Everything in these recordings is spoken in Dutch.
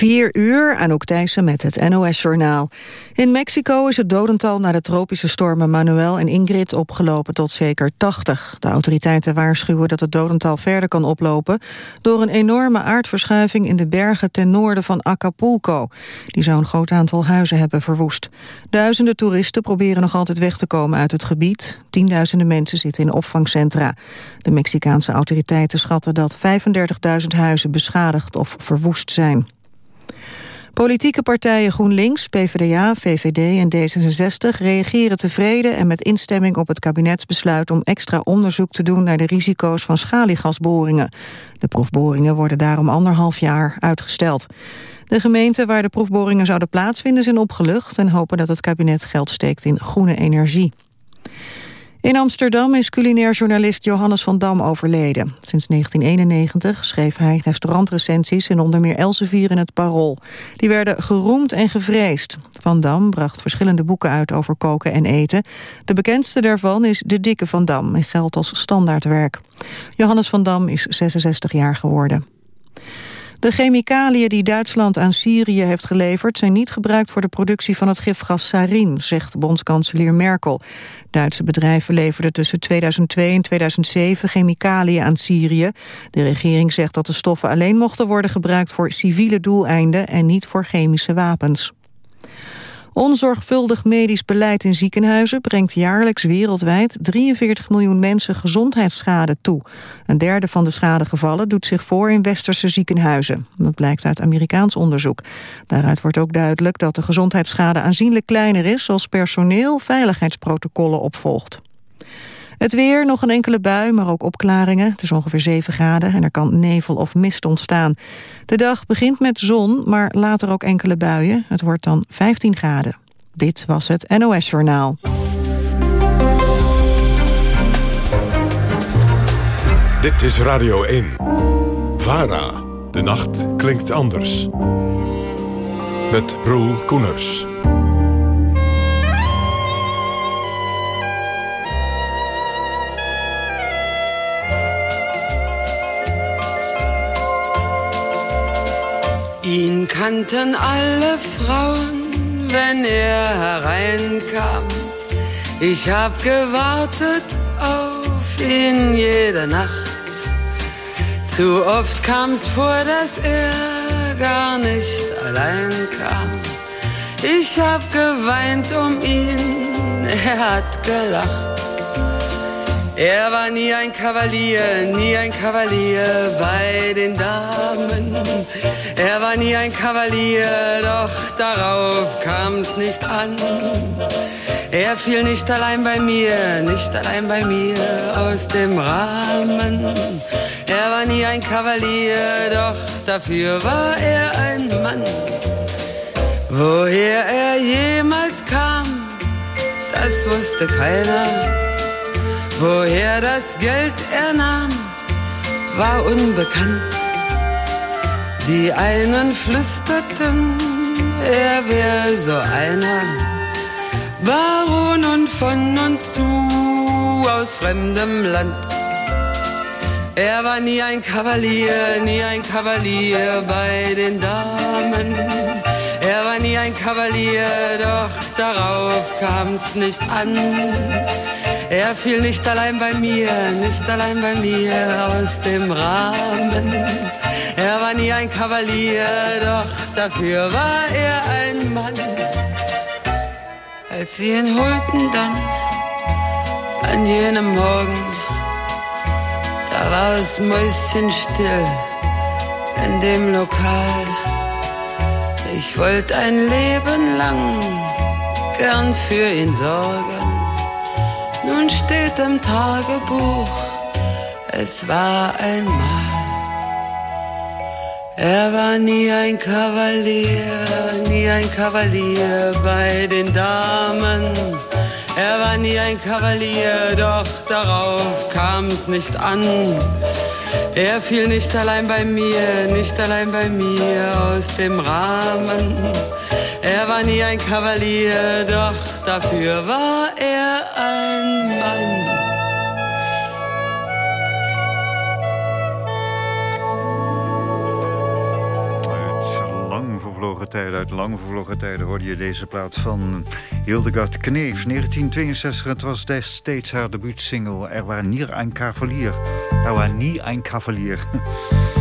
4 uur, Anouk Thijssen met het NOS-journaal. In Mexico is het dodental na de tropische stormen Manuel en Ingrid opgelopen tot zeker 80. De autoriteiten waarschuwen dat het dodental verder kan oplopen... door een enorme aardverschuiving in de bergen ten noorden van Acapulco. Die zou een groot aantal huizen hebben verwoest. Duizenden toeristen proberen nog altijd weg te komen uit het gebied. Tienduizenden mensen zitten in opvangcentra. De Mexicaanse autoriteiten schatten dat 35.000 huizen beschadigd of verwoest zijn. Politieke partijen GroenLinks, PvdA, VVD en D66 reageren tevreden en met instemming op het kabinetsbesluit om extra onderzoek te doen naar de risico's van schaliegasboringen. De proefboringen worden daarom anderhalf jaar uitgesteld. De gemeenten waar de proefboringen zouden plaatsvinden zijn opgelucht en hopen dat het kabinet geld steekt in groene energie. In Amsterdam is culinair journalist Johannes van Dam overleden. Sinds 1991 schreef hij restaurantrecensies in onder meer Elsevier en het Parool. Die werden geroemd en gevreesd. Van Dam bracht verschillende boeken uit over koken en eten. De bekendste daarvan is De Dikke van Dam en geldt als standaardwerk. Johannes van Dam is 66 jaar geworden. De chemicaliën die Duitsland aan Syrië heeft geleverd... zijn niet gebruikt voor de productie van het gifgas sarin, zegt bondskanselier Merkel. Duitse bedrijven leverden tussen 2002 en 2007 chemicaliën aan Syrië. De regering zegt dat de stoffen alleen mochten worden gebruikt voor civiele doeleinden... en niet voor chemische wapens. Onzorgvuldig medisch beleid in ziekenhuizen brengt jaarlijks wereldwijd 43 miljoen mensen gezondheidsschade toe. Een derde van de schadegevallen doet zich voor in westerse ziekenhuizen. Dat blijkt uit Amerikaans onderzoek. Daaruit wordt ook duidelijk dat de gezondheidsschade aanzienlijk kleiner is als personeel veiligheidsprotocollen opvolgt. Het weer, nog een enkele bui, maar ook opklaringen. Het is ongeveer 7 graden en er kan nevel of mist ontstaan. De dag begint met zon, maar later ook enkele buien. Het wordt dan 15 graden. Dit was het NOS Journaal. Dit is Radio 1. VARA. De nacht klinkt anders. Met Roel Koeners. Ihn kannten alle Frauen, wenn er hereinkam. Ich hab gewartet auf ihn jede Nacht. Zu oft kam's vor, dass er gar nicht allein kam. Ich hab geweint um ihn, er hat gelacht. Er war nie ein Kavalier, nie ein Kavalier bei den Damen. Er war nie ein Kavalier, doch darauf kam's nicht an. Er fiel nicht allein bei mir, nicht allein bei mir aus dem Rahmen. Er war nie ein Kavalier, doch dafür war er ein Mann. Woher er jemals kam, das wusste keiner Woher das Geld er nahm, war unbekannt. Die einen flüsterten, er wär so einer. Baron und von und zu aus fremdem Land. Er war nie ein Kavalier, nie ein Kavalier bei den Damen. Er war nie ein Kavalier, doch darauf kam's nicht an. Er fiel nicht allein bei mir, nicht allein bei mir aus dem Rahmen. Er war nie ein Kavalier, doch dafür war er ein Mann. Als sie ihn holten dann an jenem Morgen, da war es mäuschenstill in dem Lokal. Ich wollte ein Leben lang gern für ihn sorgen nun steht im Tagebuch, es war einmal. Er war nie ein Kavalier, nie ein Kavalier bei den Damen. Er war nie ein Kavalier, doch darauf kam's nicht an. Er fiel nicht allein bei mir, nicht allein bei mir aus dem Rahmen. Er war nie ein Kavalier, doch dafür war er ein Mann. vervlogen tijden, uit lang vervlogen tijden... hoorde je deze plaat van Hildegard Kneef, 1962. Het was destijds haar debuutsingle. Er was niet een cavalier. Er was niet een cavalier.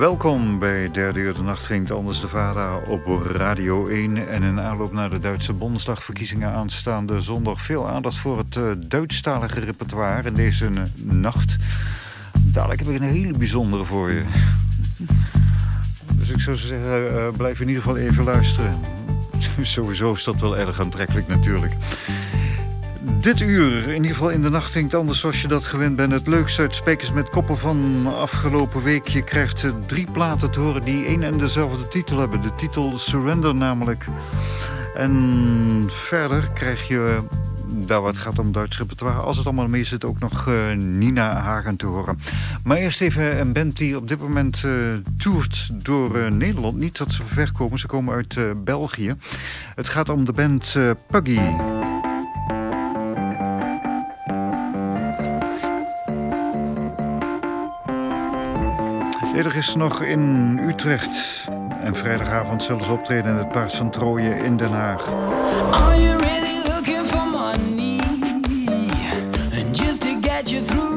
Welkom bij Derde Uur de Nacht ging anders de Vara op Radio 1. En in aanloop naar de Duitse Bondsdagverkiezingen aanstaande zondag... veel aandacht voor het uh, Duitsstalige repertoire in deze uh, nacht. Dadelijk heb ik een hele bijzondere voor je. Dus ik zou zeggen, uh, blijf in ieder geval even luisteren. Sowieso is dat wel erg aantrekkelijk natuurlijk. Dit uur, in ieder geval in de nacht, klinkt anders zoals je dat gewend bent. Het leukste uit Spekers met Koppen van afgelopen week. Je krijgt drie platen te horen die één en dezelfde titel hebben. De titel Surrender namelijk. En verder krijg je, daar wat gaat om Duits repertoire... als het allemaal mee zit, ook nog uh, Nina Hagen te horen. Maar eerst even een band die op dit moment uh, toert door Nederland. Niet dat ze ver komen, ze komen uit België. Het gaat om de band Puggy... Eerder is nog in Utrecht. En vrijdagavond zullen ze optreden in het Paard van Trooien in Den Haag. Are you really looking for money? And just to get you through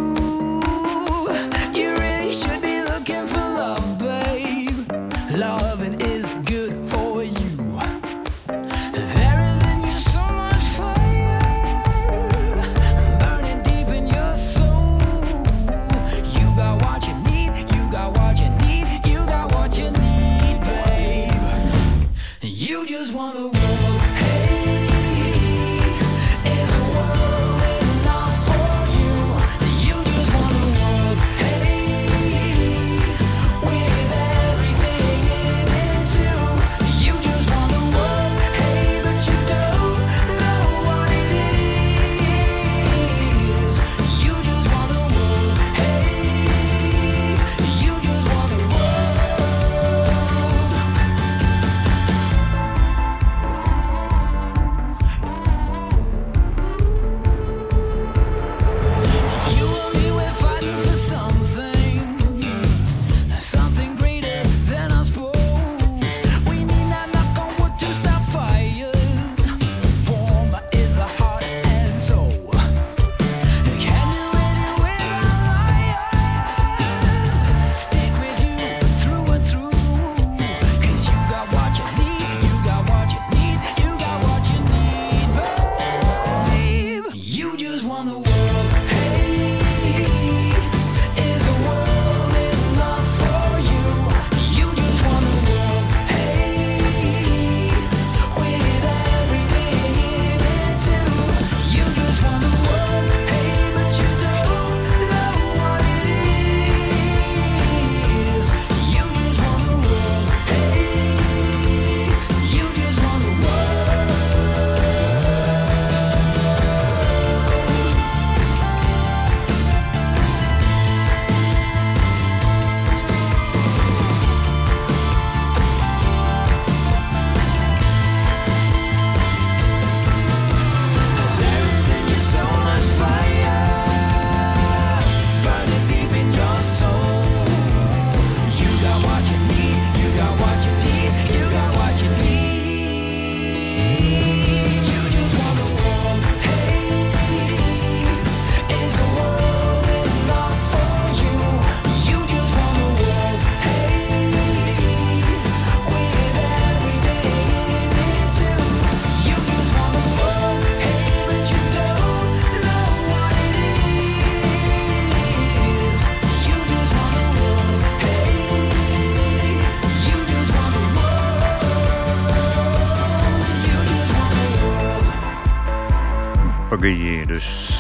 Dus.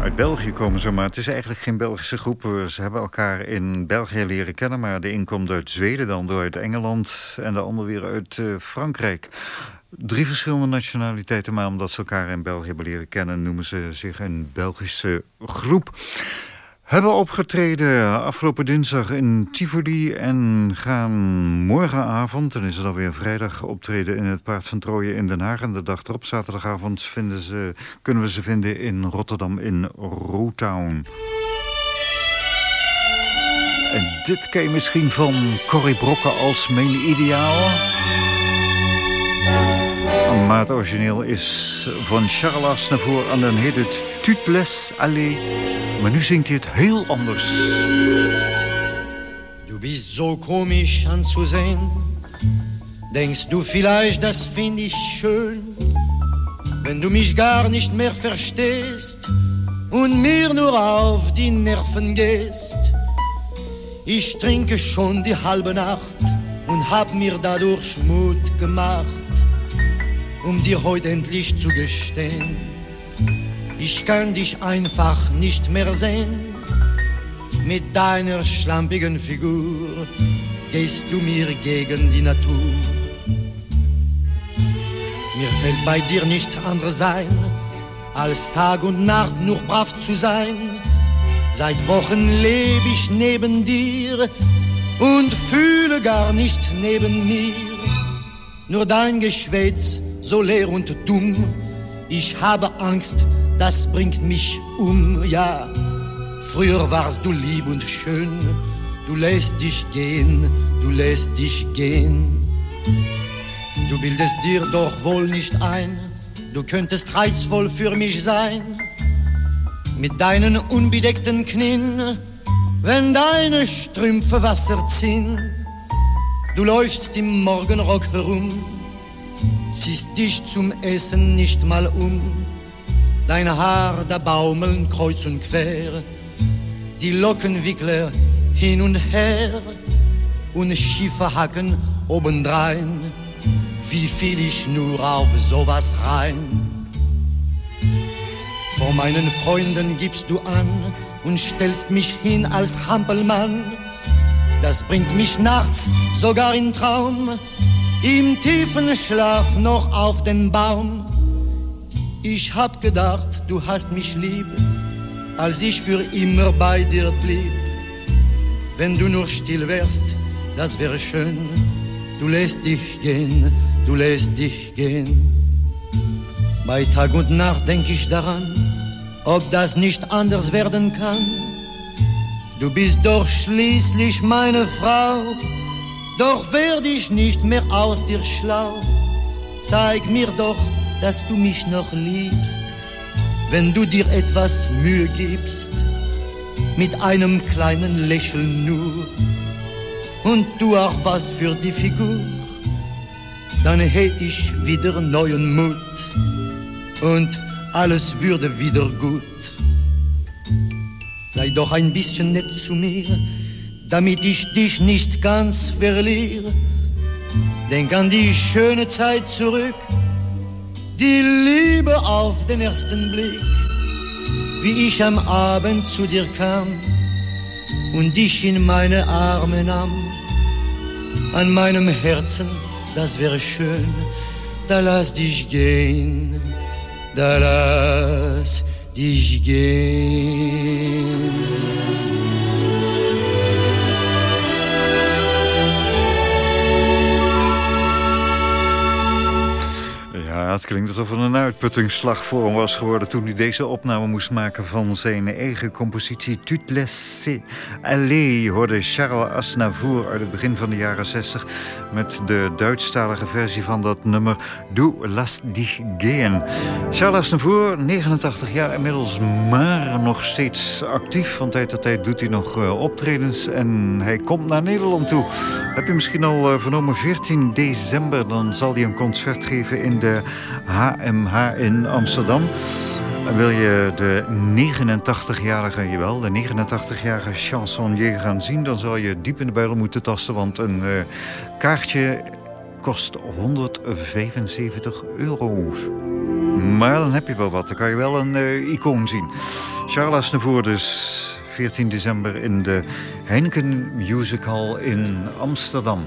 Uit België komen ze, maar het is eigenlijk geen Belgische groep. Ze hebben elkaar in België leren kennen, maar de een komt uit Zweden, dan door uit Engeland en de ander weer uit eh, Frankrijk. Drie verschillende nationaliteiten, maar omdat ze elkaar in België hebben leren kennen, noemen ze zich een Belgische groep. Hebben opgetreden afgelopen dinsdag in Tivoli en gaan morgenavond, dan is het alweer vrijdag, optreden in het Paard van Trooien in Den Haag. En de dag erop, zaterdagavond, vinden ze, kunnen we ze vinden in Rotterdam in Rotown. En dit ken je misschien van Corrie Brokken als mijn ideaal. Maar het origineel is van Charles Aznavour en dan heet Tutles Allez. Maar nu zingt hij het heel anders. Du bist so komisch anzusehen. Denkst du vielleicht, das find ich schön, wenn du mich gar nicht mehr verstehst und mir nur auf die Nerven gehst. Ich trinke schon die halbe Nacht und hab mir dadurch Mut gemacht, um dir heute endlich zu gestehen. Ich kann dich einfach nicht mehr sehen. Mit deiner schlampigen Figur gehst du mir gegen die Natur. Mir fällt bei dir nichts anderes ein, als Tag und Nacht nur brav zu sein. Seit Wochen lebe ich neben dir und fühle gar nicht neben mir. Nur dein Geschwätz so leer und dumm. Ich habe Angst, das bringt mich um, ja. Früher warst du lieb und schön, du lässt dich gehen, du lässt dich gehen. Du bildest dir doch wohl nicht ein, du könntest reizvoll für mich sein. Mit deinen unbedeckten Knien, wenn deine Strümpfe Wasser ziehen. Du läufst im Morgenrock herum, ziehst dich zum Essen nicht mal um. Deine Haar da baumeln kreuz und quer, die Lockenwickler hin und her und schiefe Hacken obendrein. Wie fiel ich nur auf sowas rein? Vor meinen Freunden gibst du an und stellst mich hin als Hampelmann. Das bringt mich nachts sogar in Traum, im tiefen Schlaf noch auf den Baum. Ich hab gedacht, du hast mich lieb, als ich für immer bei dir blieb. Wenn du nur still wärst, das wäre schön. Du lässt dich gehen, du lässt dich gehen. Bei Tag und Nacht denk ich daran, ob das nicht anders werden kann. Du bist doch schließlich meine Frau, doch werd ich nicht mehr aus dir schlau. Zeig mir doch, dass du mich noch liebst, wenn du dir etwas Mühe gibst, mit einem kleinen Lächeln nur. Und du auch was für die Figur, dann hätt ich wieder neuen Mut. Und alles würde wieder gut. Sei doch ein bisschen nett zu mir, damit ich dich nicht ganz verliere. Denk an die schöne Zeit zurück, die Liebe auf den ersten Blick, wie ich am Abend zu dir kam und dich in meine Arme nahm. An meinem Herzen, das wäre schön, da lass dich gehen, da lass dich gehen. Het klinkt alsof er een uitputtingsslag voor hem was geworden... toen hij deze opname moest maken van zijn eigen compositie... Tut. Je hoorde Charles Aznavour uit het begin van de jaren 60... met de Duitsstalige versie van dat nummer Du lass dich gehen. Charles Aznavour, 89 jaar inmiddels, maar nog steeds actief. Van tijd tot tijd doet hij nog uh, optredens en hij komt naar Nederland toe. Heb je misschien al uh, vernomen, 14 december... dan zal hij een concert geven in de HMH in Amsterdam. Wil je de 89-jarige, jawel, de 89-jarige chansonnier gaan zien... dan zal je diep in de buidel moeten tasten, want een uh, kaartje kost 175 euro's. Maar dan heb je wel wat, dan kan je wel een uh, icoon zien. Charles Aznavour dus, 14 december in de Heineken Musical in Amsterdam.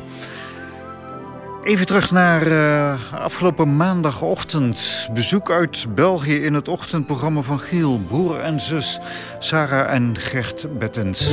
Even terug naar uh, afgelopen maandagochtend. Bezoek uit België in het ochtendprogramma van Giel. Broer en zus Sarah en Gert Bettens.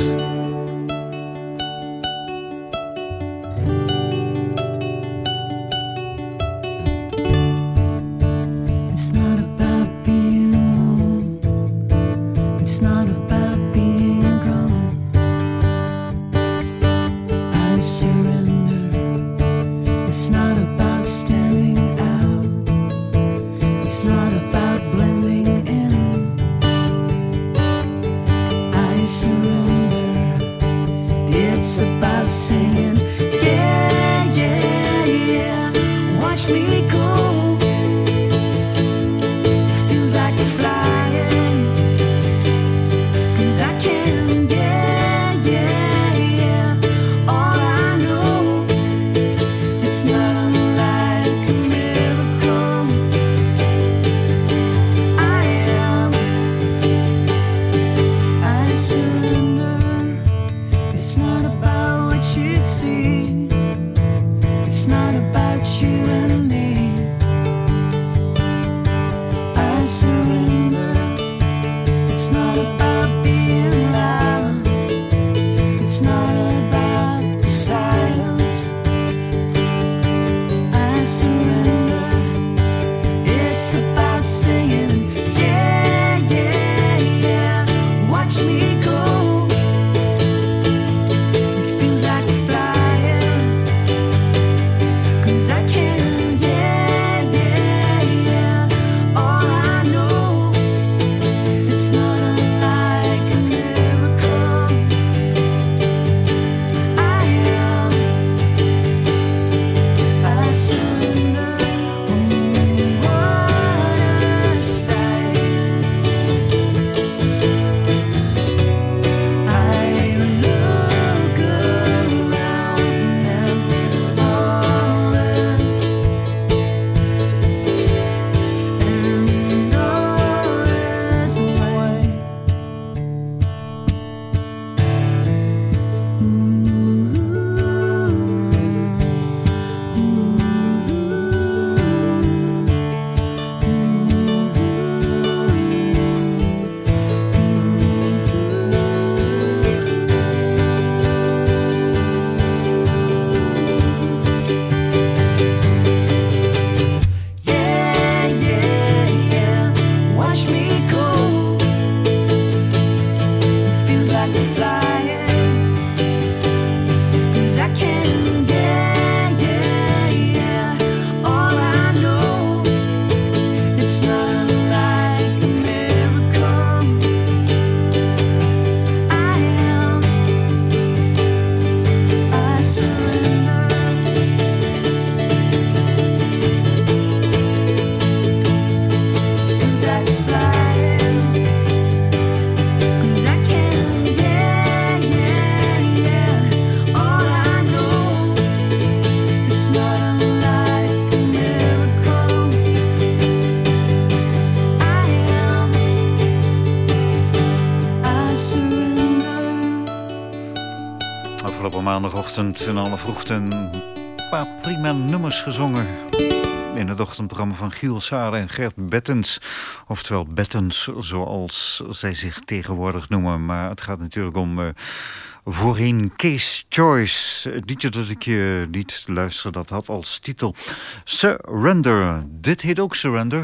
Ochtend in alle vroegte een paar prima nummers gezongen. In het ochtendprogramma van Giel Sade en Gert Bettens. Oftewel Bettens, zoals zij zich tegenwoordig noemen. Maar het gaat natuurlijk om... Uh, voorheen Case Choice. Het liedje dat ik je liet luisteren, dat had als titel Surrender. Dit heet ook Surrender.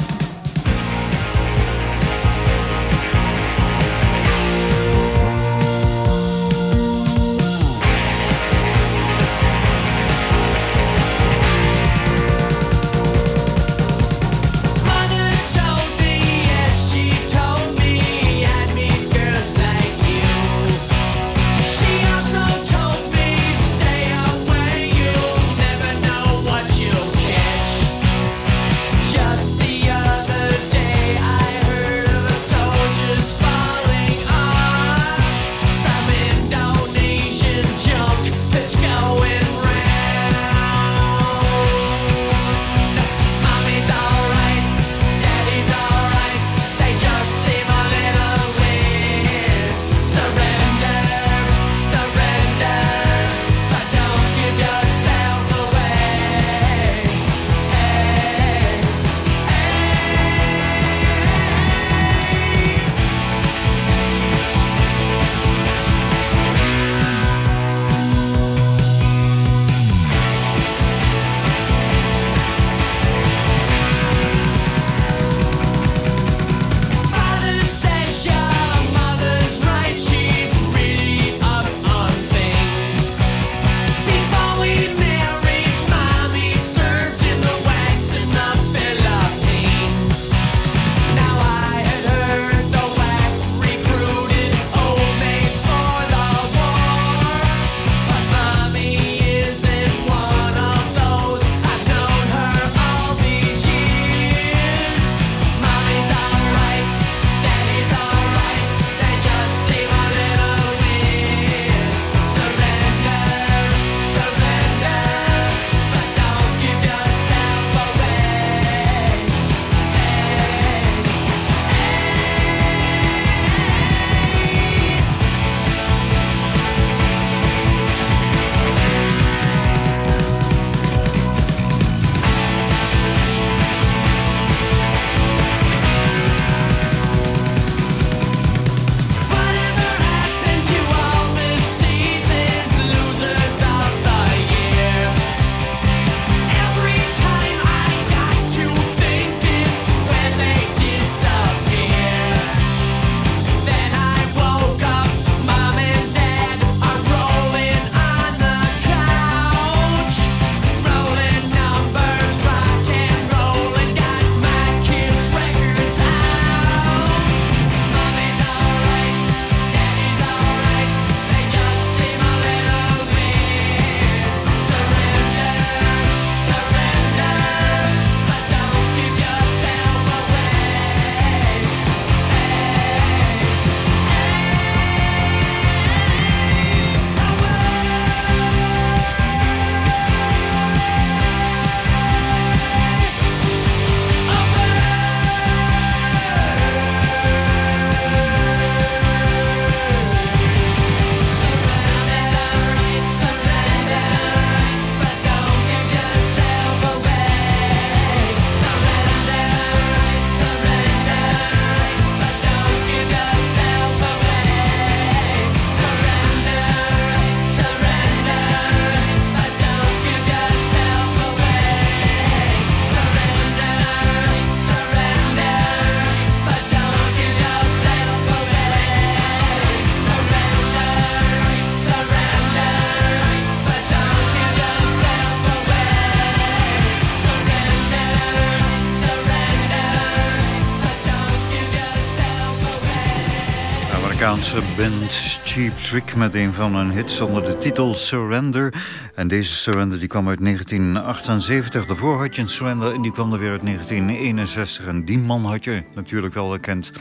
Amerikaanse band Cheap Trick met een van hun hits onder de titel Surrender. En deze Surrender die kwam uit 1978. Daarvoor had je een Surrender en die kwam er weer uit 1961. En die man had je natuurlijk wel gekend.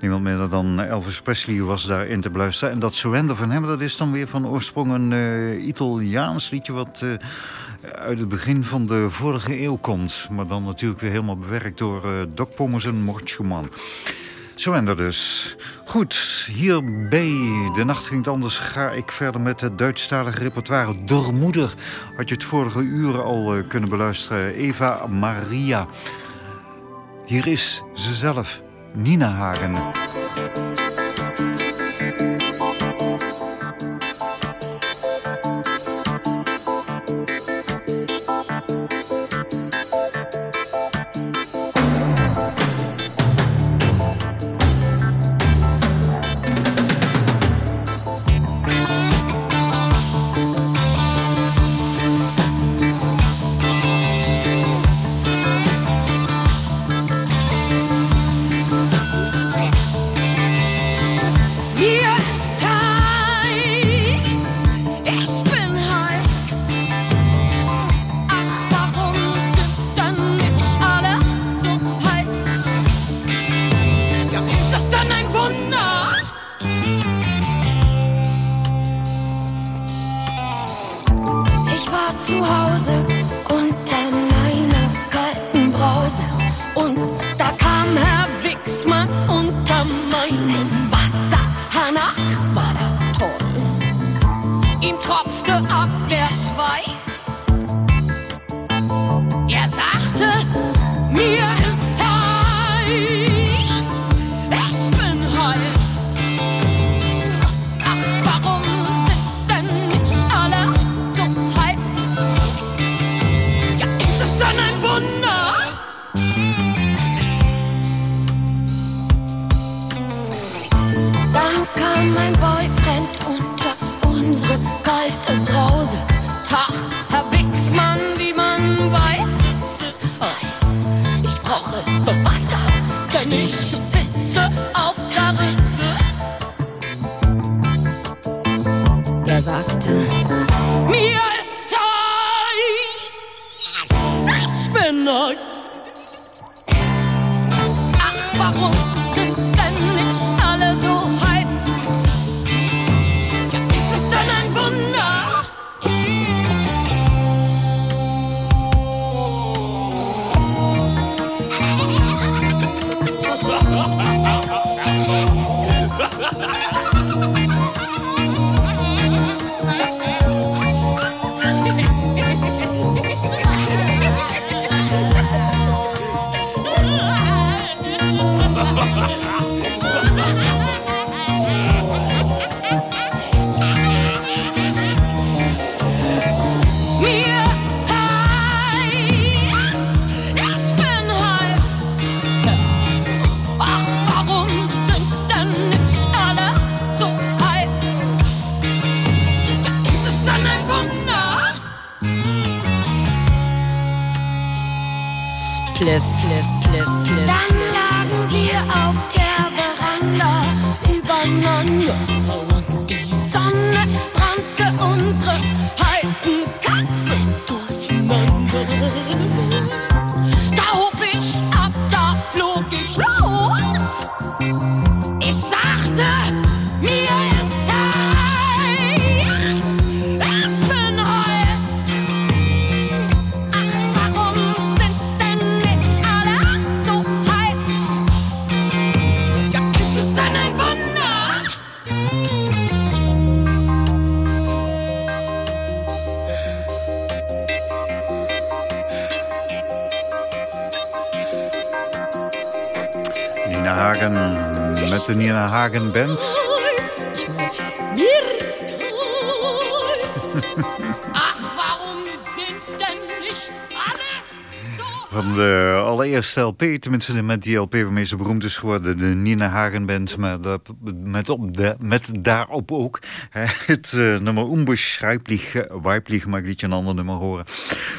Niemand minder dan Elvis Presley was daarin te beluisteren. En dat Surrender van hem, dat is dan weer van oorsprong een uh, Italiaans liedje... wat uh, uit het begin van de vorige eeuw komt. Maar dan natuurlijk weer helemaal bewerkt door uh, Doc Pommers en Mort Schumann. Surrender dus. Goed, hier bij De Nacht ging anders ga ik verder met het Duitsstalige repertoire. Moeder had je het vorige uur al uh, kunnen beluisteren. Eva Maria. Hier is ze zelf, Nina Hagen. der zwei. flip, flip, flip, flip. Dann lagen wir auf der Veranda übereinander und die Sonne brannte unsere heißen Köpfe durcheinander. Nina Hagen bent. van de allereerste LP. Tenminste, met die LP waarmee ze beroemd is geworden. De Nina Hagen Band. Met, met, op de, met daarop ook het uh, nummer Unbeschreiblich eh, Weiblich. Maar ik liet je een ander nummer horen.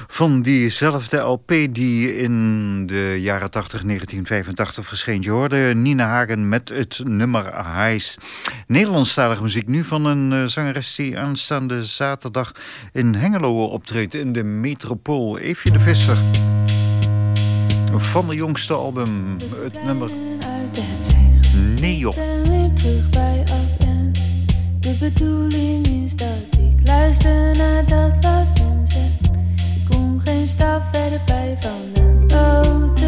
Van diezelfde LP die in de jaren 80, 1985 verscheen. Je hoorde Nina Hagen met het nummer Heis. Nederlandstalige muziek nu van een uh, zangeres die aanstaande zaterdag in Hengelo optreedt. In de metropool. Eefje de Visser. Van de jongste album, het nummer Neon. De bedoeling is dat ik luister naar dat wat men zegt. Ik kom geen stap verder bij vandaan. Oh,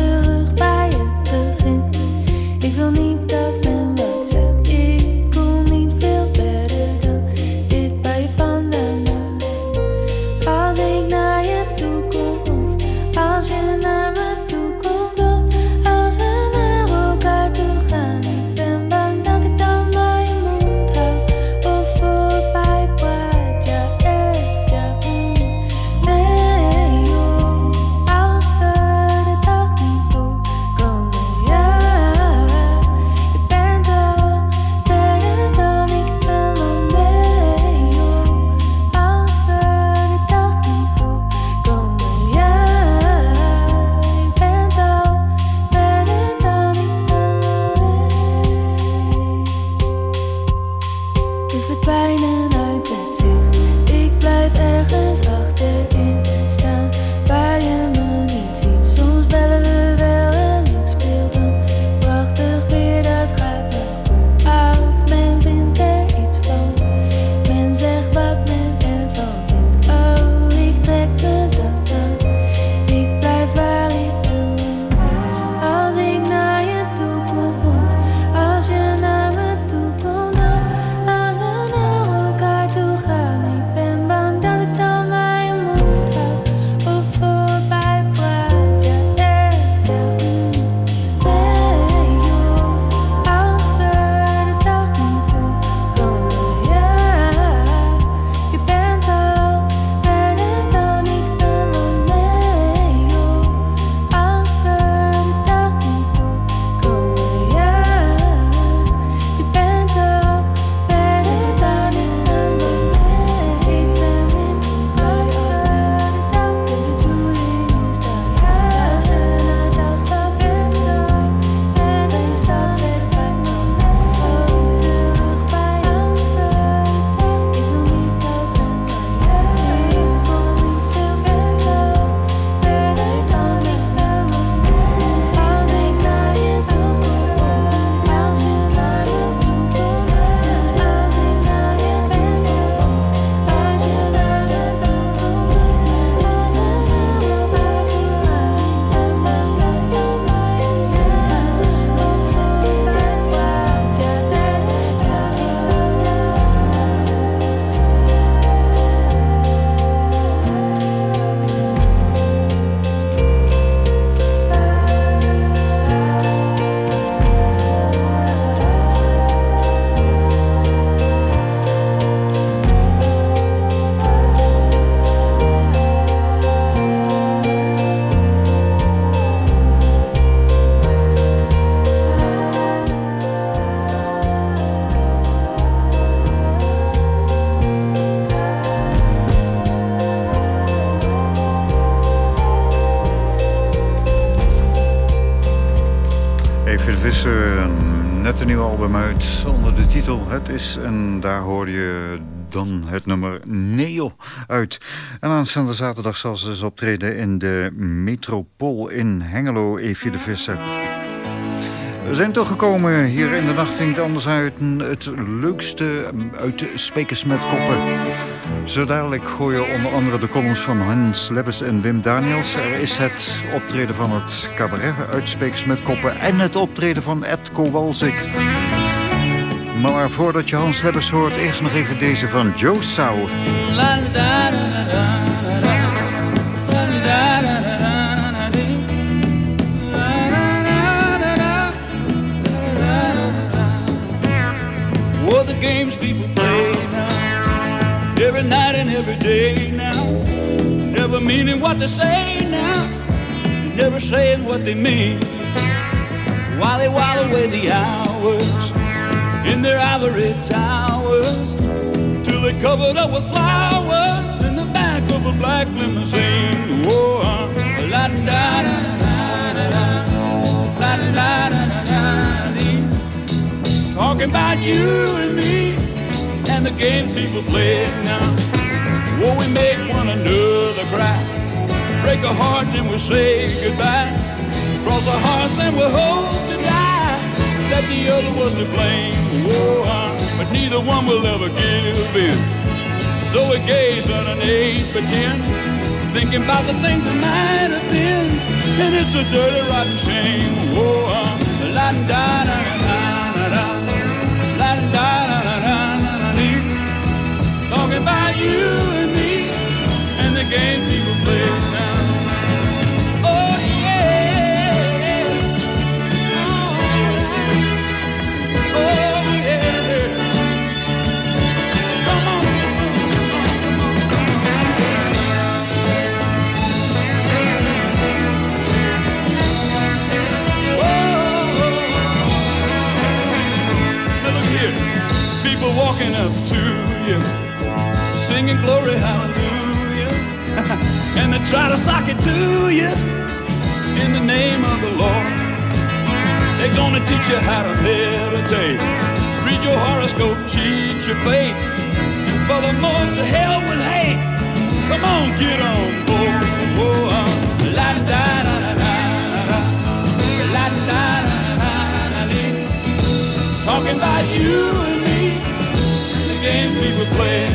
aanstaande zaterdag zal ze dus optreden in de Metropool in Hengelo, Evie de Visser. We zijn toegekomen hier in de nacht het anders uit het leukste uit de Spekers met Koppen. Zo dadelijk gooien onder andere de columns van Hans Lebbes en Wim Daniels. Er is het optreden van het cabaret uit Spekers met Koppen en het optreden van Ed Kowalzik. Maar voordat je Hans Lebbes hoort, eerst nog even deze van Joe South. Games people play now. Every night and every day now. Never meaning what they say now. Never saying what they mean. While they while away the hours in their ivory towers. Till they're covered up with flowers in the back of a black limousine. Whoa, uh, la da da da da da da da da da Talking about you and me and the games people play now. Won't we make one another cry? Break a heart and we say goodbye. Cross our hearts and we hope to die. That the other was to blame. Oh, but neither one will ever give in. So we gaze on an age pretend, thinking about the things that might have been. And it's a dirty, rotten shame. Oh, la da da da. You and me and the game people play now. Oh yeah. Oh, yeah. Come on. Oh. Now look here. People walking up to you, singing glory, hallelujah. and they try to sock it to you in the name of the Lord. They're gonna teach you how to meditate, read your horoscope, cheat your fate. For the most to hell with hate. Come on, get on board. La da da da da da la da da da da da Talking about you and me, the game people play.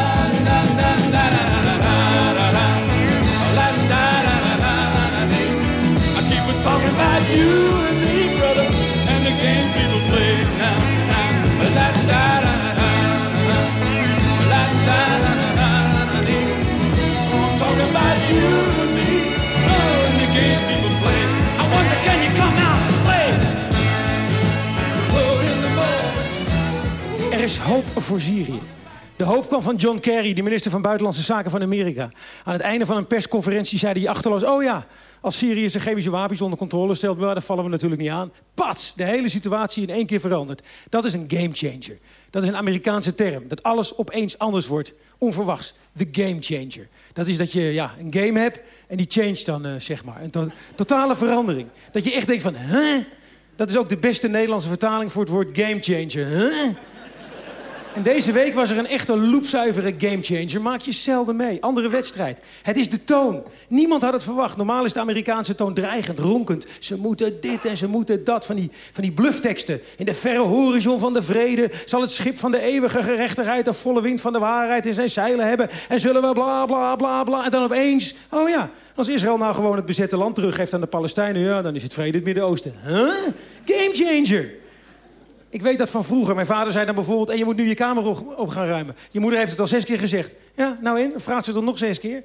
about you and me, brother, and the game people play now. now. La, la, la, la, la, la. La, la, talking about you me, oh, and the game people play. I wonder, can you come out and? Oh, in the morning. Er is hoop voor Syrië. De hoop kwam van John Kerry, de minister van Buitenlandse Zaken van Amerika. Aan het einde van een persconferentie zei hij achterloos... oh ja, als Syrië zijn chemische wapens onder controle stelt... maar daar vallen we natuurlijk niet aan. Pats, de hele situatie in één keer veranderd. Dat is een gamechanger. Dat is een Amerikaanse term. Dat alles opeens anders wordt. Onverwachts. De gamechanger. Dat is dat je ja, een game hebt en die change dan, eh, zeg maar. Een to- totale verandering. Dat je echt denkt van, hè? Dat is ook de beste Nederlandse vertaling voor het woord gamechanger. Huh? En deze week was er een echte loopzuivere gamechanger. Maak je zelden mee. Andere wedstrijd. Het is de toon. Niemand had het verwacht. Normaal is de Amerikaanse toon dreigend, ronkend. Ze moeten dit en ze moeten dat. Van die, van die bluffteksten. In de verre horizon van de vrede... zal het schip van de eeuwige gerechtigheid... de volle wind van de waarheid in zijn zeilen hebben. En zullen we bla bla bla bla. En dan opeens... Oh ja, als Israël nou gewoon het bezette land teruggeeft aan de Palestijnen... ja, dan is het vrede in het Midden-Oosten. Huh? Gamechanger. Ik weet dat van vroeger. Mijn vader zei dan bijvoorbeeld... en je moet nu je kamer op, gaan ruimen. Je moeder heeft het al zes keer gezegd. Ja, nou in, dan vraagt ze het nog zes keer.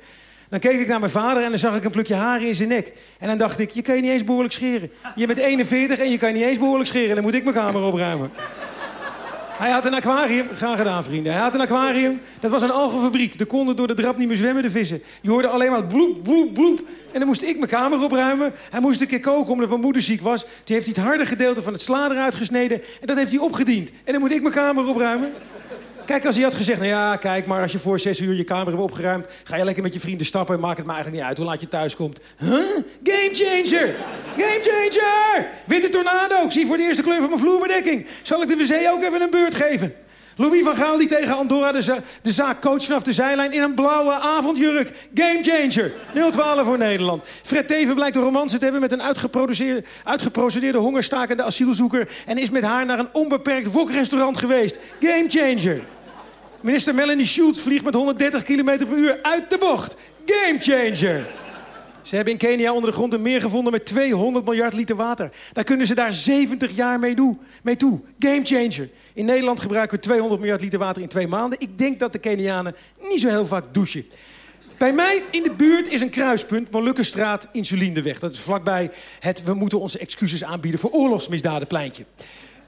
Dan keek ik naar mijn vader en dan zag ik een plukje haren in zijn nek. En dan dacht ik, je kan je niet eens behoorlijk scheren. Je bent 41 en je kan je niet eens behoorlijk scheren. Dan moet ik mijn kamer opruimen. Hij had een aquarium. Graag gedaan, vrienden. Hij had een aquarium. Dat was een algenfabriek. Er konden door de drap niet meer zwemmen, de vissen. Je hoorde alleen maar bloep, bloep, bloep. En dan moest ik mijn kamer opruimen. Hij moest een keer koken omdat mijn moeder ziek was. Die heeft het harde gedeelte van het sla eruit gesneden. En dat heeft hij opgediend. En dan moet ik mijn kamer opruimen. Kijk, als hij had gezegd, nou ja, kijk, maar als je voor zes uur je kamer hebt opgeruimd... ga je lekker met je vrienden stappen en maakt het me eigenlijk niet uit hoe laat je thuis komt. Huh? Game changer! Game changer! Witte tornado, ik zie voor de eerste kleur van mijn vloerbedekking. Zal ik de wc ook even een beurt geven? Louis van Gaal die tegen Andorra de, za de zaak coach vanaf de zijlijn... in een blauwe avondjurk. Game changer. 0-12 voor Nederland. Fred Teven blijkt een romance te hebben... met een uitgeprocedeerde hongerstakende asielzoeker... en is met haar naar een onbeperkt wokrestaurant geweest. Game changer. Minister Melanie Schultz vliegt met 130 km per uur uit de bocht. Game changer. Ze hebben in Kenia onder de grond een meer gevonden met 200 miljard liter water. Daar kunnen ze daar 70 jaar mee, doen, mee toe. Game changer. In Nederland gebruiken we 200 miljard liter water in twee maanden. Ik denk dat de Kenianen niet zo heel vaak douchen. Bij mij in de buurt is een kruispunt, Molukkenstraat, Insulineweg. Dat is vlakbij het we moeten onze excuses aanbieden voor oorlogsmisdadenpleintje.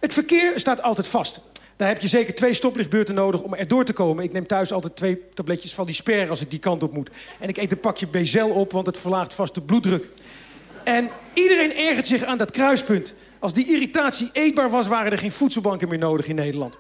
Het verkeer staat altijd vast. Daar heb je zeker twee stoplichtbeurten nodig om er door te komen. Ik neem thuis altijd twee tabletjes van die sper als ik die kant op moet. En ik eet een pakje Bezel op, want het verlaagt vast de bloeddruk. En iedereen ergert zich aan dat kruispunt. Als die irritatie eetbaar was, waren er geen voedselbanken meer nodig in Nederland.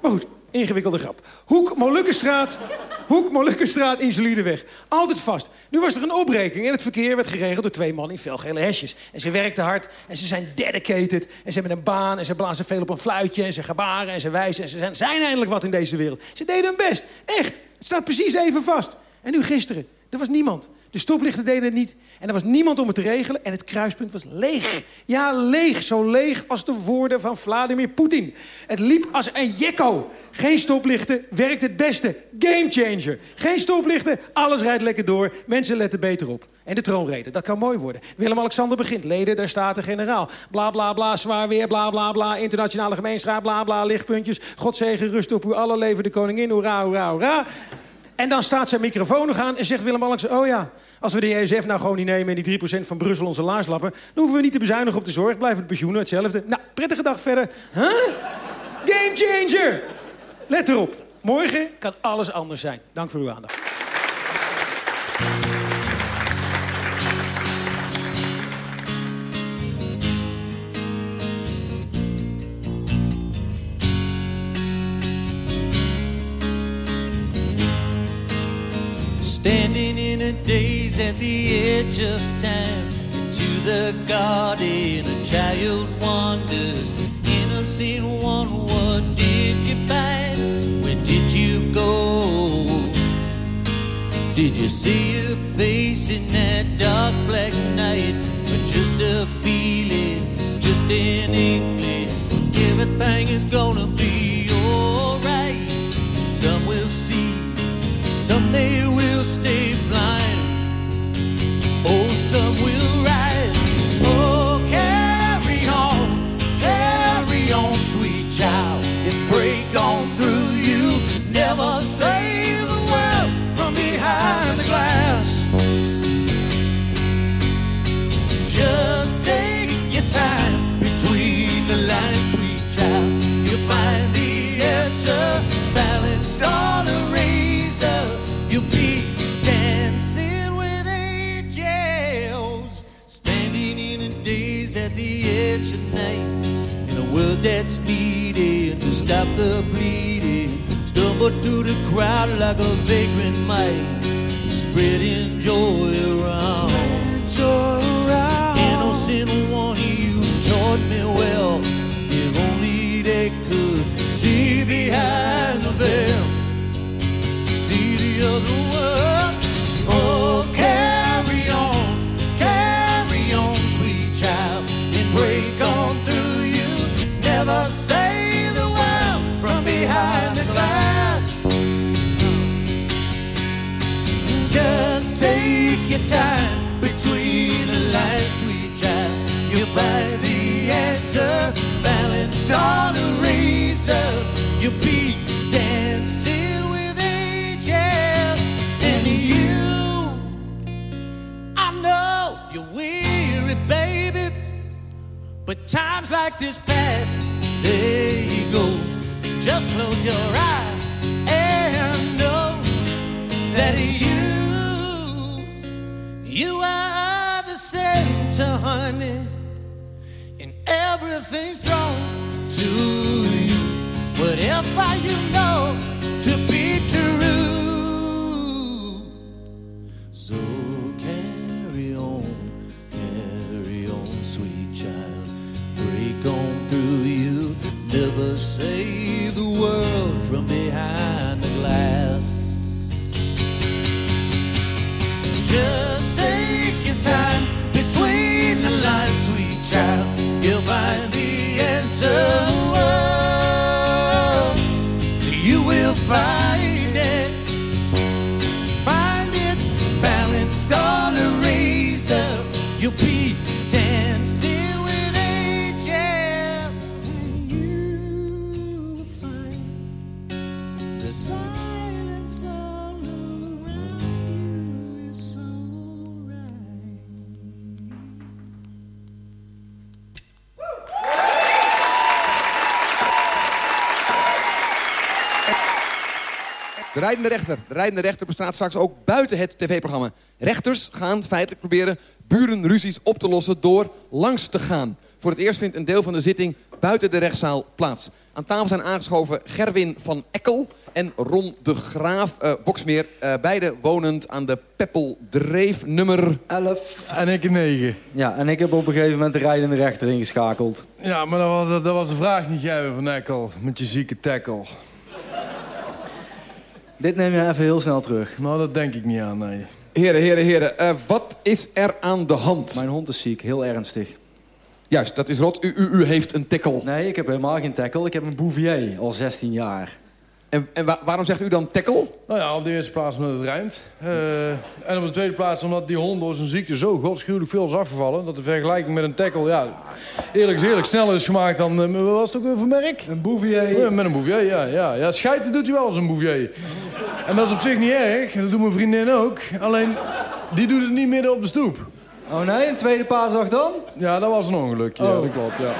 Maar goed, ingewikkelde grap. Hoek Molukkenstraat, Hoek Molukkenstraat, Insulineweg. Altijd vast. Nu was er een opbreking en het verkeer werd geregeld door twee mannen in felgele hesjes. En ze werkten hard en ze zijn dedicated. En ze hebben een baan en ze blazen veel op een fluitje. En ze gebaren en ze wijzen en ze zijn, zijn eindelijk wat in deze wereld. Ze deden hun best. Echt. Het staat precies even vast. En nu gisteren. Er was niemand. De stoplichten deden het niet. En er was niemand om het te regelen. En het kruispunt was leeg. Ja, leeg. Zo leeg als de woorden van Vladimir Poetin. Het liep als een jekko. Geen stoplichten, werkt het beste. Game changer. Geen stoplichten, alles rijdt lekker door. Mensen letten beter op. En de troonrede, dat kan mooi worden. Willem-Alexander begint, leden der Staten-Generaal. Bla, bla, bla, zwaar weer, bla, bla, bla. Internationale gemeenschap, bla, bla, lichtpuntjes. Godzegen, rust op uw alle leven de koningin. Hoera, hoera, hoera. En dan staat zijn microfoon nog aan en zegt Willem Alexander... oh ja, als we de ESF nou gewoon niet nemen en die 3% van Brussel onze laars lappen... dan hoeven we niet te bezuinigen op de zorg, blijven het pensioen hetzelfde. Nou, prettige dag verder. Huh? Game changer! Let erop, morgen kan alles anders zijn. Dank voor uw aandacht. At the edge of time Into the garden a child wanders Innocent one, what did you find? Where did you go? Did you see a face in that dark black night? Or just a feeling, just an inkling Everything is gonna be alright Some will see some they will stay the bleeding, stumble through the crowd like a vagrant might, spreading joy around. Innocent one, you taught me well. If only they could see behind on a razor. You'll be dancing with angels and you. I know you're weary, baby, but times like this pass. There you go. Just close your eyes and know that you rijdende rechter. De rijdende rechter bestaat straks ook buiten het tv-programma. Rechters gaan feitelijk proberen burenruzies op te lossen door langs te gaan. Voor het eerst vindt een deel van de zitting buiten de rechtszaal plaats. Aan tafel zijn aangeschoven Gerwin van Ekkel en Ron de Graaf eh, Boksmeer. eh, beide wonend aan de Peppeldreef nummer... 11. En ik 9. Ja, en ik heb op een gegeven moment de rijdende rechter ingeschakeld. Ja, maar dat was, dat was de vraag niet jij van Ekkel. Met je zieke tackle. Dit neem je even heel snel terug. Nou, dat denk ik niet aan, nee. Heren, heren, heren. eh, wat is er aan de hand? Mijn hond is ziek, heel ernstig. Juist, dat is rot. U, u, u heeft een tikkel. Nee, ik heb helemaal geen tackle. Ik heb een Bouvier, al 16 jaar. En, en wa- waarom zegt u dan tackle? Nou ja, op de eerste plaats omdat het rijmt. Eh, en op de tweede plaats omdat die hond door zijn ziekte zo godschuwelijk veel is afgevallen... dat de vergelijking met een tackle, ja, eerlijk is eerlijk, sneller is gemaakt dan... wat was het ook weer voor merk? Een Bouvier. Ja, met een Bouvier, ja. ja. ja schijten doet hij wel als een Bouvier. En dat is op zich niet erg. Dat doet mijn vriendin ook. Alleen, die doet het niet midden op de stoep. Oh nee, een tweede paasdag dan? Ja, dat was een ongeluk. Ja, Oh. dat klopt, ja.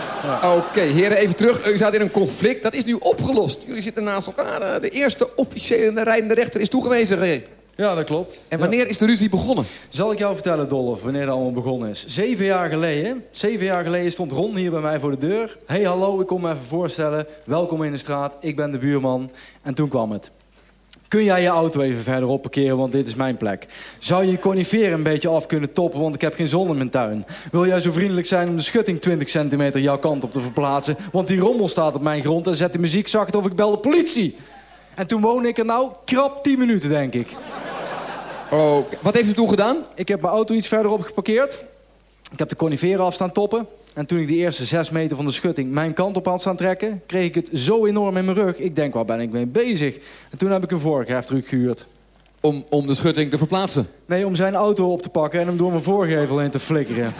ja. Oké, heren, even terug. U zat in een conflict. Dat is nu opgelost. Jullie zitten naast elkaar. Eh, De eerste officiële rijdende rechter is toegewezen. Ja, dat klopt. En wanneer is de ruzie begonnen? Zal ik jou vertellen, Dolf, wanneer dat allemaal begonnen is? Zeven jaar geleden, zeven jaar geleden stond Ron hier bij mij voor de deur. hey, hallo, ik kom me even voorstellen. Welkom in de straat, ik ben de buurman. En toen kwam het. Kun jij je auto even verderop parkeren, want dit is mijn plek. Zou je je conifeer een beetje af kunnen toppen, want ik heb geen zon in mijn tuin. Wil jij zo vriendelijk zijn om de schutting 20 centimeter jouw kant op te verplaatsen? Want die rommel staat op mijn grond en zet de muziek zacht of ik bel de politie. En toen woonde ik er nou krap 10 minuten, denk ik. Oké, wat heeft u toen gedaan? Ik heb mijn auto iets verderop geparkeerd. Ik heb de coniferen af staan toppen. En toen ik de eerste zes meter van de schutting mijn kant op had staan trekken... kreeg ik het zo enorm in mijn rug. Ik denk, waar ben ik mee bezig? En toen heb ik een vorkheftruc gehuurd. Om, om de schutting te verplaatsen? Nee, om zijn auto op te pakken en hem door mijn voorgevel heen te flikkeren.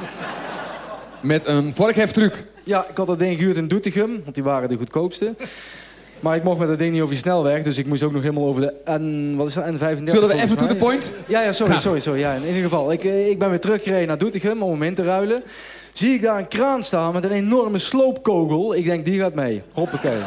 Met een vorkheftruc? Ja, ik had dat ding gehuurd in Doetinchem, want die waren de goedkoopste. Maar ik mocht met dat ding niet over die snelweg, dus ik moest ook nog helemaal over de N... Wat is dat, N35? Zullen we even to the point? Ja, ja, sorry, sorry, sorry. Ja, in ieder geval, ik, eh, ik ben weer teruggereden naar Doetinchem om hem in te ruilen. Zie ik daar een kraan staan met een enorme sloopkogel. Ik denk, die gaat mee. Hoppakee.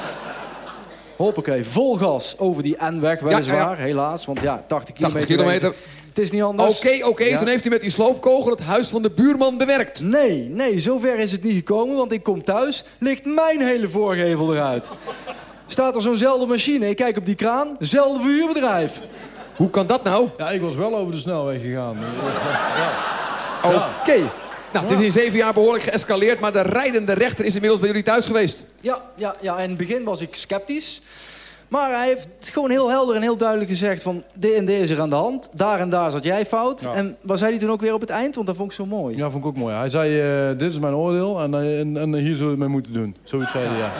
Hoppakee, vol gas over die N-weg, weliswaar, ja, ja. helaas. Want ja, 80 kilometer. 80 kilometer. Het is niet anders. Oké, oké. Ja. Toen heeft u met die sloopkogel het huis van de buurman bewerkt. Nee, nee, zover is het niet gekomen, want ik kom thuis, ligt mijn hele voorgevel eruit. Staat er zo'nzelfde machine, ik kijk op die kraan, zelfde vuurbedrijf. Hoe kan dat nou? Ja, ik was wel over de snelweg gegaan. Oké. Nou, het is in zeven jaar behoorlijk geëscaleerd... maar de rijdende rechter is inmiddels bij jullie thuis geweest. Ja, ja, ja, in het begin was ik sceptisch. Maar hij heeft gewoon heel helder en heel duidelijk gezegd van... dit en dit is er aan de hand, daar en daar zat jij fout. Ja. En wat zei hij toen ook weer op het eind? Want dat vond ik zo mooi. Ja, vond ik ook mooi. Hij zei, eh, dit is mijn oordeel en, eh, en, en hier zullen we het mee moeten doen. Zoiets zei hij, ja.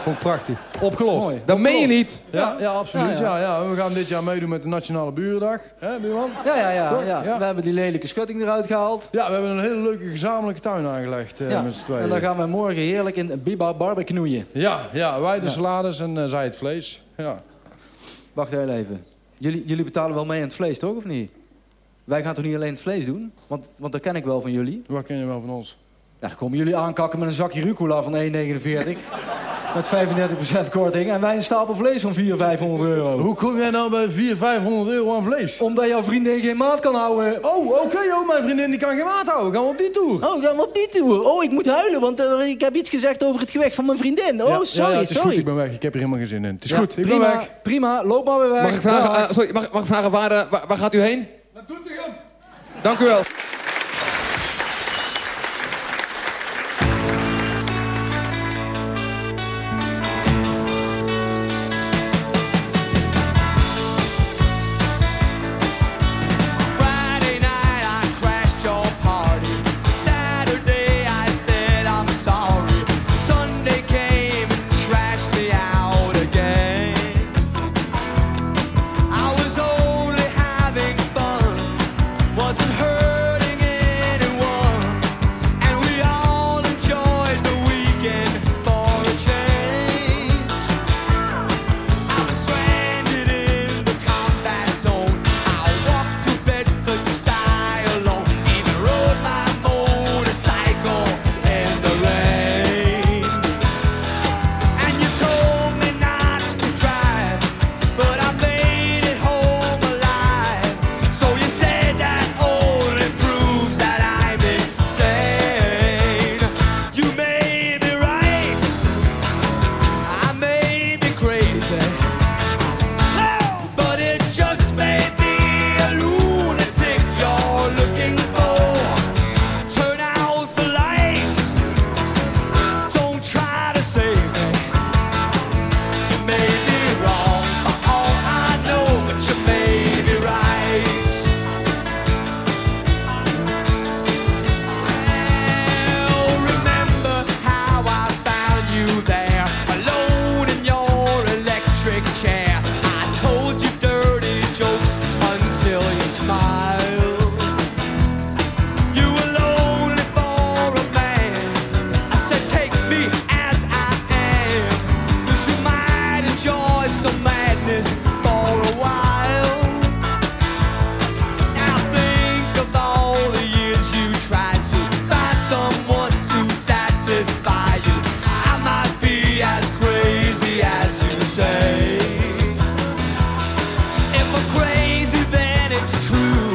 Vond ik prachtig. Opgelost. Mooi. Dat meen je niet. Ja, ja, absoluut. Ja, Ja, ja. ja. We gaan dit jaar meedoen met de Nationale Burendag. Hè, buurman? Ja, ja, ja, ja. Ja. We hebben die lelijke schutting eruit gehaald. Ja, we hebben een hele leuke gezamenlijke tuin aangelegd eh, Ja. met z'n tweeën. En dan gaan we morgen heerlijk in Biba barbecuen. Ja, ja, wij de Ja. salades en zij het vlees. Ja. Wacht heel even. Jullie, jullie betalen wel mee aan het vlees, toch? Of niet? Wij gaan toch niet alleen het vlees doen? Want, want dat ken ik wel van jullie. Wat ken je wel van ons? Ja, dan komen jullie aankakken met een zakje rucola van 1,49. Met 35% korting. En wij een stapel vlees van 400, 500 euro. Hoe kom jij nou bij 400, 500 euro aan vlees? Omdat jouw vriendin geen maat kan houden. Oh, oké, okay, mijn vriendin die kan geen maat houden. Gaan we op die toer? Oh, gaan we op die tour? Oh, ik moet huilen, want eh, ik heb iets gezegd over het gewicht van mijn vriendin. Oh, sorry, het is sorry. Goed, ik ben weg. Ik heb er helemaal geen zin in. Het is goed, ik prima, ben weg. Prima, loop maar weer weg. Mag ik vragen, eh, sorry, mag, mag ik vragen eh, waar, waar, gaat u heen? Naar Doetinchem. Dank u wel. it's true.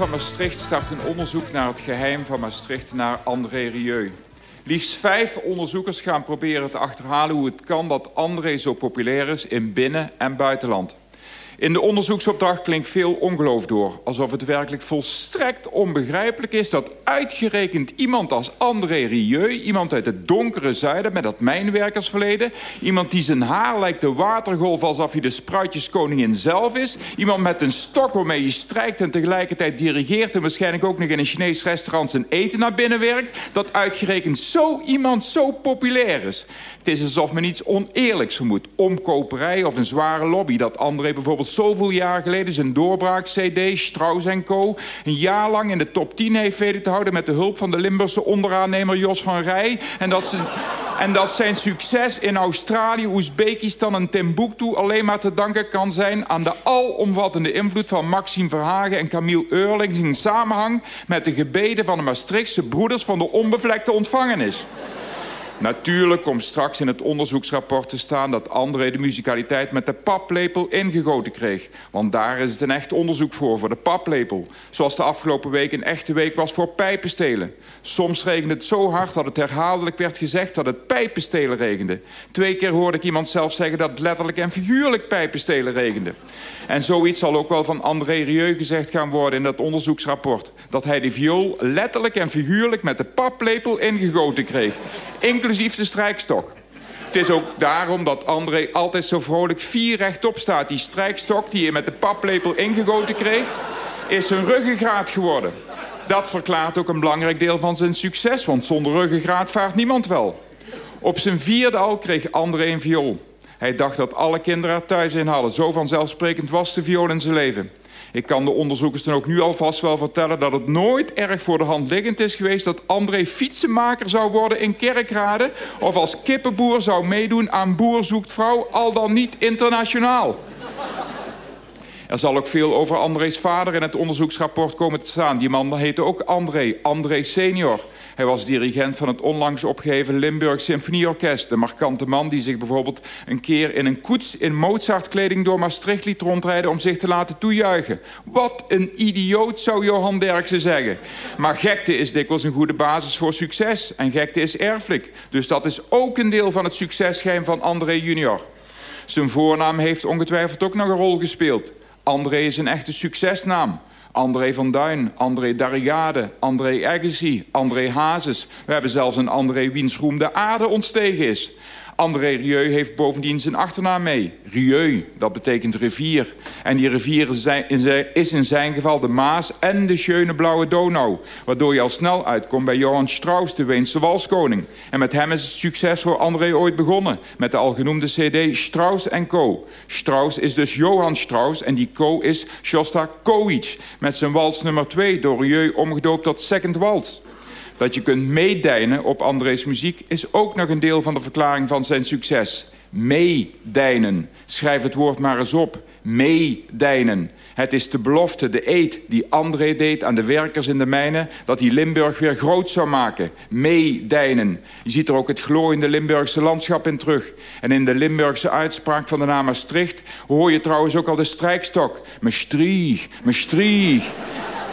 van Maastricht start een onderzoek naar het geheim van Maastricht naar André Rieu. Liefst vijf onderzoekers gaan proberen te achterhalen hoe het kan dat André zo populair is in binnen- en buitenland. In de onderzoeksopdracht klinkt veel ongeloof door. Alsof het werkelijk volstrekt onbegrijpelijk is... dat uitgerekend iemand als André Rieu... iemand uit het donkere zuiden met dat mijnwerkersverleden... iemand die zijn haar lijkt de watergolf alsof hij de spruitjeskoningin zelf is... iemand met een stok waarmee je strijkt en tegelijkertijd dirigeert... en waarschijnlijk ook nog in een Chinees restaurant zijn eten naar binnen werkt... dat uitgerekend zo iemand zo populair is. Het is alsof men iets oneerlijks vermoedt. Omkoperij of een zware lobby. Dat André bijvoorbeeld zoveel jaar geleden zijn doorbraak-cd... Strauss Co. een jaar lang in de top 10 heeft weten te houden... met de hulp van de Limburgse onderaannemer Jos van Rij. En dat, en dat zijn succes in Australië, Oezbekistan en Timbuktu... alleen maar te danken kan zijn aan de alomvattende invloed... van Maxime Verhagen en Camille Eurlings... in samenhang met de gebeden van de Maastrichtse broeders... van de onbevlekte ontvangenis. Natuurlijk komt straks in het onderzoeksrapport te staan... dat André de muzikaliteit met de paplepel ingegoten kreeg. Want daar is het een echt onderzoek voor, voor de paplepel. Zoals de afgelopen week een echte week was voor pijpenstelen. Soms regende het zo hard dat het herhaaldelijk werd gezegd... dat het pijpenstelen regende. Twee keer hoorde ik iemand zelf zeggen dat het letterlijk en figuurlijk pijpenstelen regende. En zoiets zal ook wel van André Rieu gezegd gaan worden in dat onderzoeksrapport. Dat hij de viool letterlijk en figuurlijk met de paplepel ingegoten kreeg de strijkstok. Het is ook daarom dat André altijd zo vrolijk vier rechtop staat. Die strijkstok die hij met de paplepel ingegoten kreeg... is zijn ruggengraat geworden. Dat verklaart ook een belangrijk deel van zijn succes... want zonder ruggengraat vaart niemand wel. Op zijn vierde al kreeg André een viool. Hij dacht dat alle kinderen er thuis in hadden. Zo vanzelfsprekend was de viool in zijn leven. Ik kan de onderzoekers dan ook nu alvast wel vertellen... dat het nooit erg voor de hand liggend is geweest... dat André fietsenmaker zou worden in Kerkrade... of als kippenboer zou meedoen aan Boer zoekt vrouw... al dan niet internationaal. Er zal ook veel over André's vader in het onderzoeksrapport komen te staan. Die man heette ook André, André senior. Hij was dirigent van het onlangs opgegeven Limburg Symfonieorkest. De markante man die zich bijvoorbeeld een keer in een koets... in Mozart-kleding door Maastricht liet rondrijden... om zich te laten toejuichen. Wat een idioot, zou Johan Derksen zeggen. Maar gekte is dikwijls een goede basis voor succes. En gekte is erfelijk. Dus dat is ook een deel van het succesgeheim van André junior. Zijn voornaam heeft ongetwijfeld ook nog een rol gespeeld. André is een echte succesnaam. André van Duin, André Darigade, André Agassi, André Hazes. We hebben zelfs een André wiens roem de aarde ontstegen is. André Rieu heeft bovendien zijn achternaam mee. Rieu, dat betekent rivier. En die rivier is in zijn geval de Maas en de schöne blauwe Donau. Waardoor je al snel uitkomt bij Johan Strauss, de Weense walskoning. En met hem is het succes voor André ooit begonnen. Met de al genoemde cd Strauss Co. Strauss is dus Johan Strauss en die Co is Shostakovich. Met zijn wals nummer 2 door Rieu omgedoopt tot Second Waltz. Dat je kunt meedijnen op André's muziek... is ook nog een deel van de verklaring van zijn succes. Meedijnen. Schrijf het woord maar eens op. Meedijnen. Het is de belofte, de eed die André deed aan de werkers in de mijnen... dat hij Limburg weer groot zou maken. Meedijnen. Je ziet er ook het glooiende Limburgse landschap in terug. En in de Limburgse uitspraak van de naam Maastricht... hoor je trouwens ook al de strijkstok. Maastricht, Maastricht.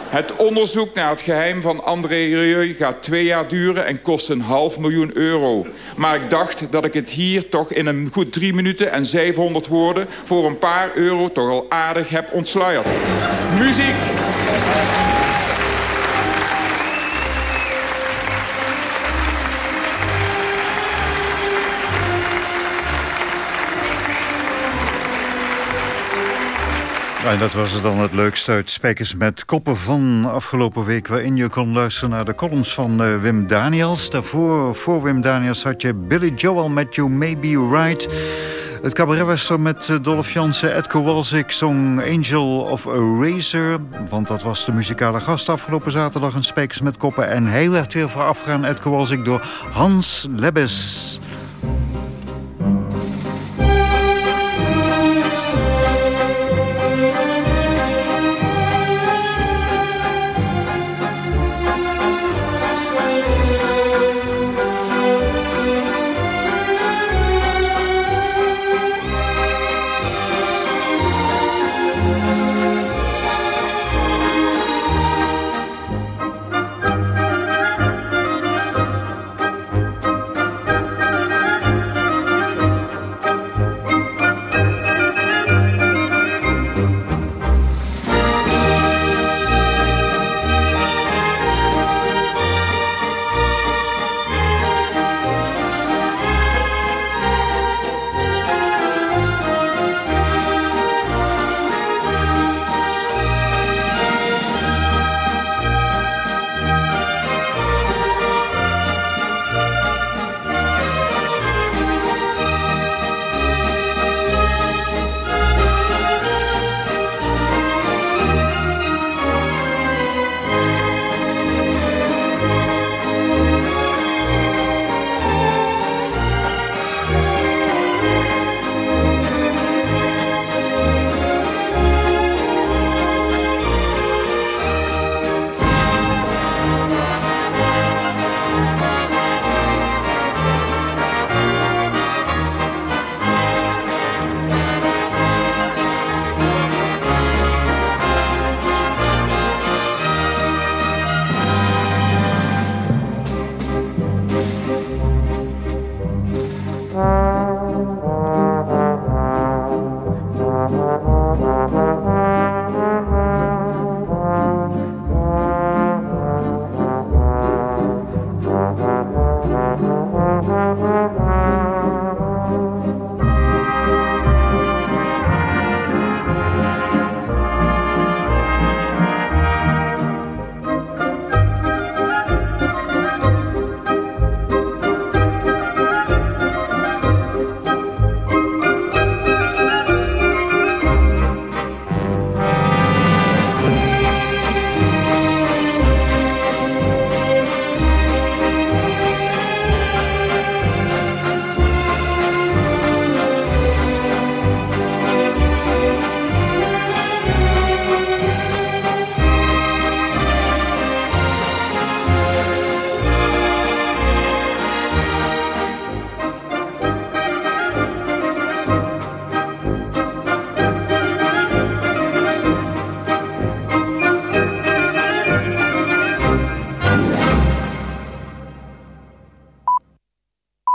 Het onderzoek naar het geheim van André Rieu gaat twee jaar duren en kost een half miljoen euro. Maar ik dacht dat ik het hier toch in een goed drie minuten en 700 woorden... voor een paar euro toch al aardig heb ontsluierd. Muziek! En dat was het dan het leukste uit Spijkers met Koppen van afgelopen week... waarin je kon luisteren naar de columns van uh, Wim Daniels. Daarvoor, voor Wim Daniels, had je Billy Joel met You May Be Right... Het cabaret was er met uh, Dolph Jansen, Edgar Walzik zong Angel of a Razor. Want dat was de muzikale gast afgelopen zaterdag in Spijkers met Koppen. En hij werd weer voorafgegaan, Edgar Walzik, door Hans Lebbes.